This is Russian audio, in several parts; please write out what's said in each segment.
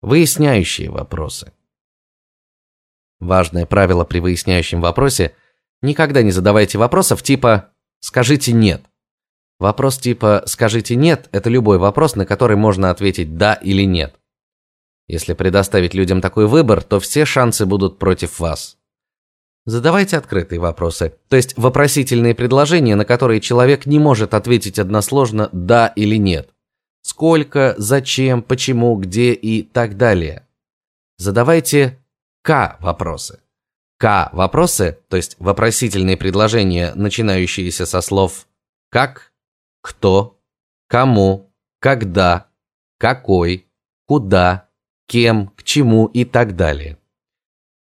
Выясняющие вопросы. Важное правило при выясняющем вопросе никогда не задавайте вопросов типа скажите нет. Вопрос типа скажите нет это любой вопрос, на который можно ответить да или нет. Если предоставить людям такой выбор, то все шансы будут против вас. Задавайте открытые вопросы, то есть вопросительные предложения, на которые человек не может ответить односложно да или нет. Сколько, зачем, почему, где и так далее. Задавайте К вопросы. К вопросы, то есть вопросительные предложения, начинающиеся со слов как, кто, кому, когда, какой, куда, кем, к чему и так далее.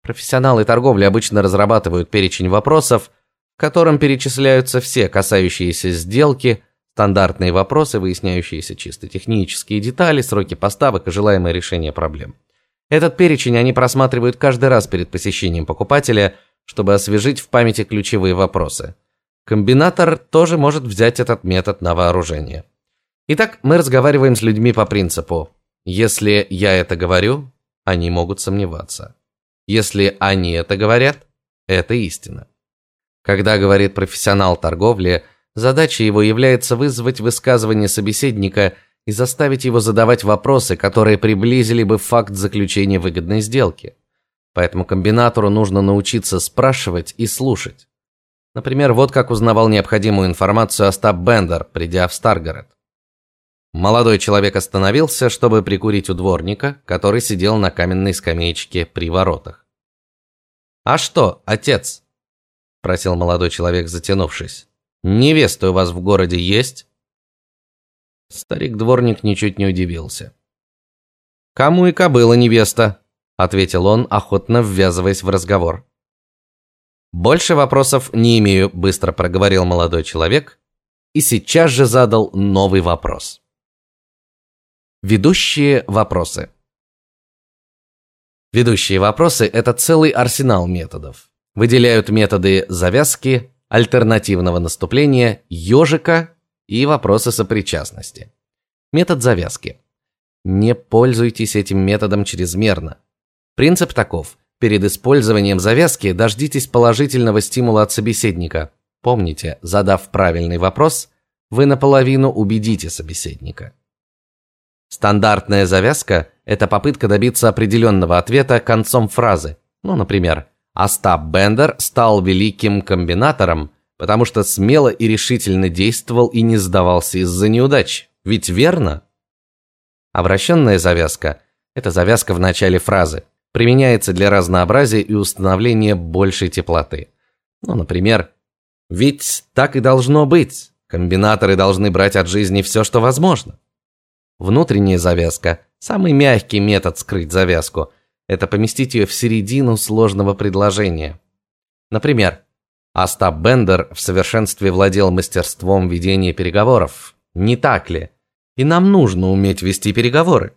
Профессионалы торговли обычно разрабатывают перечень вопросов, в котором перечисляются все касающиеся сделки, стандартные вопросы, выясняющиеся чисто технические детали, сроки поставок и желаемое решение проблем. Этот перечень они просматривают каждый раз перед посещением покупателя, чтобы освежить в памяти ключевые вопросы. Комбинатор тоже может взять этот метод на вооружение. Итак, мы разговариваем с людьми по принципу: если я это говорю, они могут сомневаться. Если они это говорят, это истина. Когда говорит профессионал торговли, задача его является вызвать высказывание собеседника и заставить его задавать вопросы, которые приблизили бы факт заключения выгодной сделки. Поэтому комбинатору нужно научиться спрашивать и слушать. Например, вот как узнавал необходимую информацию Остап Бендер, придя в Старгород. Молодой человек остановился, чтобы прикурить у дворника, который сидел на каменной скамеечке при воротах. "А что, отец?" спросил молодой человек, затянувшись. "Невеста у вас в городе есть?" Старик-дворник ничуть не удивился. "Кому и кобыла невеста?" ответил он, охотно ввязываясь в разговор. "Больше вопросов не имею", быстро проговорил молодой человек и сейчас же задал новый вопрос. Ведущие вопросы. Ведущие вопросы это целый арсенал методов. Выделяют методы завязки, альтернативного наступления, ежика и вопросы сопричастности. Метод завязки. Не пользуйтесь этим методом чрезмерно. Принцип таков: перед использованием завязки дождитесь положительного стимула от собеседника. Помните, задав правильный вопрос, вы наполовину убедите собеседника. Стандартная завязка это попытка добиться определенного ответа концом фразы. Ну, например, Остап Бендер стал великим комбинатором, потому что смело и решительно действовал и не сдавался из-за неудач. Ведь верно? Обращенная завязка это завязка в начале фразы. Применяется для разнообразия и установления большей теплоты. Ну, например, ведь так и должно быть. Комбинаторы должны брать от жизни все, что возможно. Внутренняя завязка самый мягкий метод скрыть завязку это поместить ее в середину сложного предложения. Например, Остап Бендер в совершенстве владел мастерством ведения переговоров. Не так ли? И нам нужно уметь вести переговоры.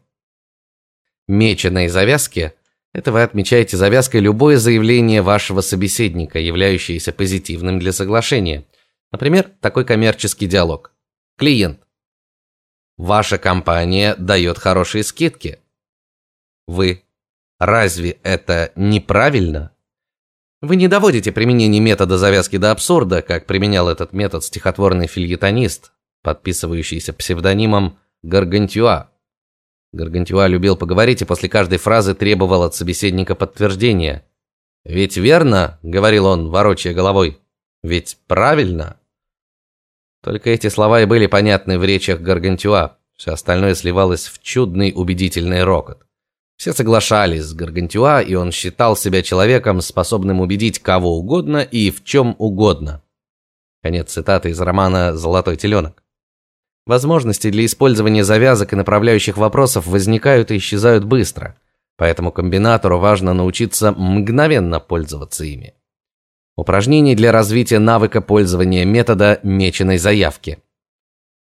Меченые завязки это вы отмечаете завязкой любое заявление вашего собеседника, являющееся позитивным для соглашения. Например, такой коммерческий диалог. Клиент Ваша компания дает хорошие скидки. Вы разве это неправильно? Вы не доводите применение метода завязки до абсурда, как применял этот метод стихотворный фильетонист, подписывающийся псевдонимом Гаргантюа. Гаргантюа любил поговорить и после каждой фразы требовал от собеседника подтверждения. Ведь верно, говорил он, ворочая головой. Ведь правильно. Только эти слова и были понятны в речах Гаргантюа. Все остальное сливалось в чудный убедительный рокот. Все соглашались с Гаргантюа, и он считал себя человеком, способным убедить кого угодно и в чем угодно. Конец цитаты из романа Золотой теленок». Возможности для использования завязок и направляющих вопросов возникают и исчезают быстро, поэтому комбинатору важно научиться мгновенно пользоваться ими. Упражнение для развития навыка пользования метода меченой заявки.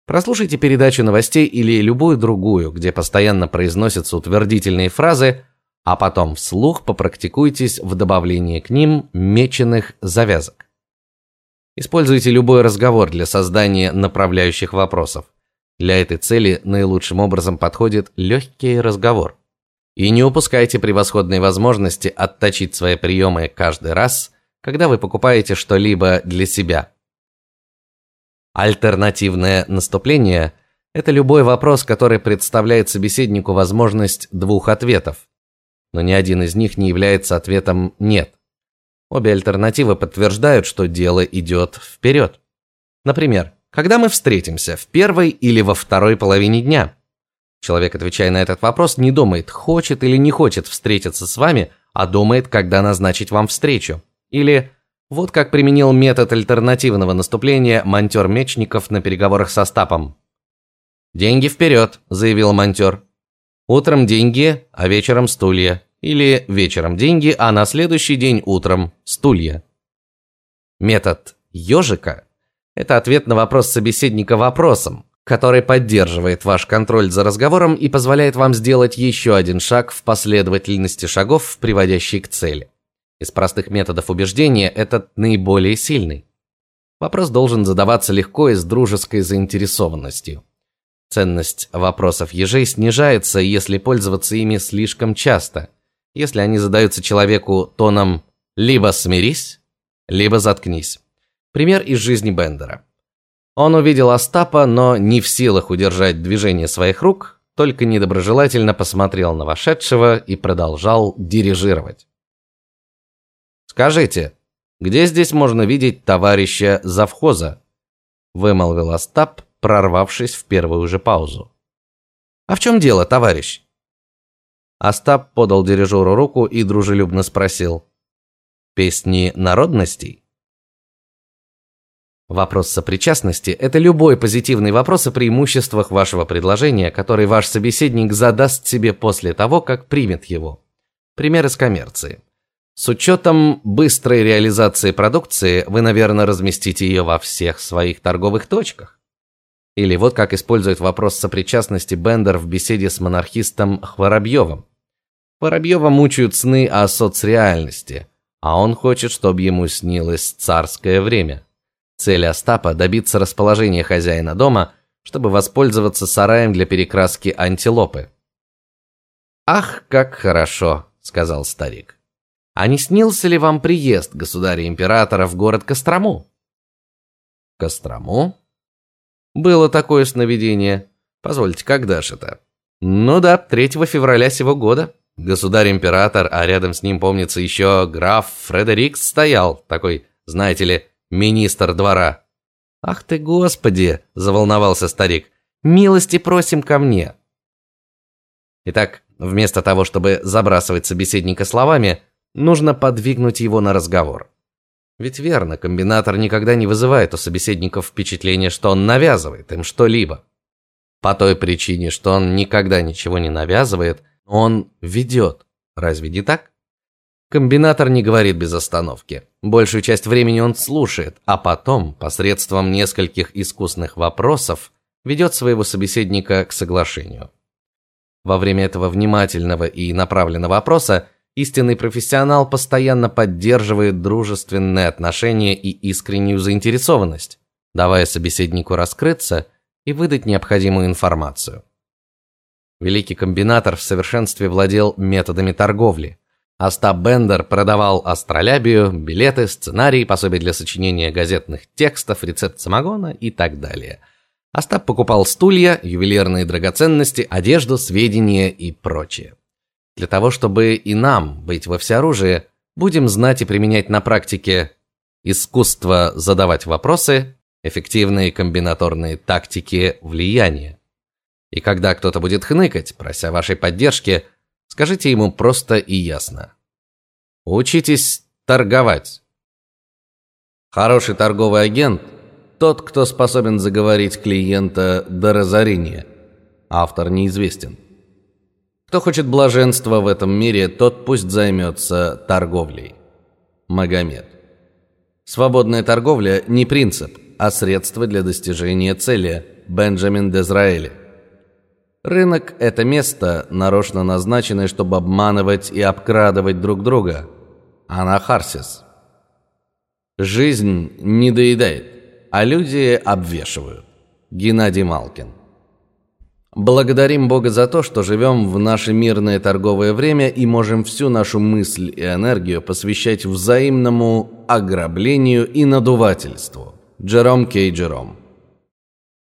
Прослушайте передачу новостей или любую другую, где постоянно произносятся утвердительные фразы, а потом вслух попрактикуйтесь в добавлении к ним меченых завязок. Используйте любой разговор для создания направляющих вопросов. Для этой цели наилучшим образом подходит легкий разговор. И не упускайте превосходной возможности отточить свои приемы каждый раз, когда вы покупаете что-либо для себя. Альтернативное наступление – это любой вопрос, который представляет собеседнику возможность двух ответов, но ни один из них не является ответом «нет». Обе альтернативы подтверждают, что дело идет вперед. Например, когда мы встретимся, в первой или во второй половине дня? Человек, отвечая на этот вопрос, не думает, хочет или не хочет встретиться с вами, а думает, когда назначить вам встречу. Или вот как применил метод альтернативного наступления монтер Мечников на переговорах со Стапом. «Деньги вперед», – заявил монтер. «Утром деньги, а вечером стулья». Или вечером деньги, а на следующий день утром стулья. Метод ежика – это ответ на вопрос собеседника вопросом, который поддерживает ваш контроль за разговором и позволяет вам сделать еще один шаг в последовательности шагов, приводящей к цели. Из простых методов убеждения этот наиболее сильный. Вопрос должен задаваться легко и с дружеской заинтересованностью. Ценность вопросов ежей снижается, если пользоваться ими слишком часто, если они задаются человеку тоном либо смирись, либо заткнись. Пример из жизни Бендера. Он увидел Остапа, но не в силах удержать движение своих рук, только недоброжелательно посмотрел на вошедшего и продолжал дирижировать. Скажите, где здесь можно видеть товарища завхоза? вымолвил Остап, прорвавшись в первую же паузу. А в чем дело, товарищ? Остап подал дирижеру руку и дружелюбно спросил: "Песни народностей?" Вопрос сопричастности это любой позитивный вопрос о преимуществах вашего предложения, который ваш собеседник задаст себе после того, как примет его. Пример из коммерции. С учетом быстрой реализации продукции, вы, наверное, разместите ее во всех своих торговых точках. Или вот как использует вопрос сопричастности Бендер в беседе с монархистом Хворобьевым. Воробьева мучают сны о соцреальности, а он хочет, чтобы ему снилось царское время. Цель Остапа добиться расположения хозяина дома, чтобы воспользоваться сараем для перекраски антилопы. Ах, как хорошо, сказал старик. А не снился ли вам приезд государя-императора в город Кострому? Кострому? Было такое сновидение. Позвольте, когда же это? Ну да, 3 февраля сего года. Государь-император, а рядом с ним, помнится, еще граф Фредерикс стоял, такой, знаете ли, министр двора. Ах ты, господи, заволновался старик. Милости просим ко мне. Итак, вместо того, чтобы забрасывать собеседника словами, нужно подвигнуть его на разговор. Ведь верно, комбинатор никогда не вызывает у собеседников впечатления, что он навязывает им что-либо. По той причине, что он никогда ничего не навязывает, он ведет. Разве не так? Комбинатор не говорит без остановки. Большую часть времени он слушает, а потом, посредством нескольких искусных вопросов, ведет своего собеседника к соглашению. Во время этого внимательного и направленного вопроса истинный профессионал постоянно поддерживает дружественные отношения и искреннюю заинтересованность, давая собеседнику раскрыться и выдать необходимую информацию. Великий комбинатор в совершенстве владел методами торговли. Остап Бендер продавал астролябию, билеты, сценарии, пособия для сочинения газетных текстов, рецепт самогона и так далее. Остап покупал стулья, ювелирные драгоценности, одежду, сведения и прочее. Для того, чтобы и нам быть во всеоружии, будем знать и применять на практике искусство задавать вопросы, эффективные комбинаторные тактики влияния. И когда кто-то будет хныкать, прося вашей поддержки, скажите ему просто и ясно: учитесь торговать. Хороший торговый агент тот, кто способен заговорить клиента до разорения. Автор неизвестен. Кто хочет блаженства в этом мире, тот пусть займется торговлей. Магомед. Свободная торговля не принцип, а средство для достижения цели. Бенджамин Дизраэли. Рынок – это место, нарочно назначенное, чтобы обманывать и обкрадывать друг друга. Анахарсис. Жизнь не доедает, а люди обвешивают. Геннадий Малкин. Благодарим Бога за то, что живем в наше мирное торговое время и можем всю нашу мысль и энергию посвящать взаимному ограблению и надувательству. Джером Кей Джером